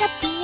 like a.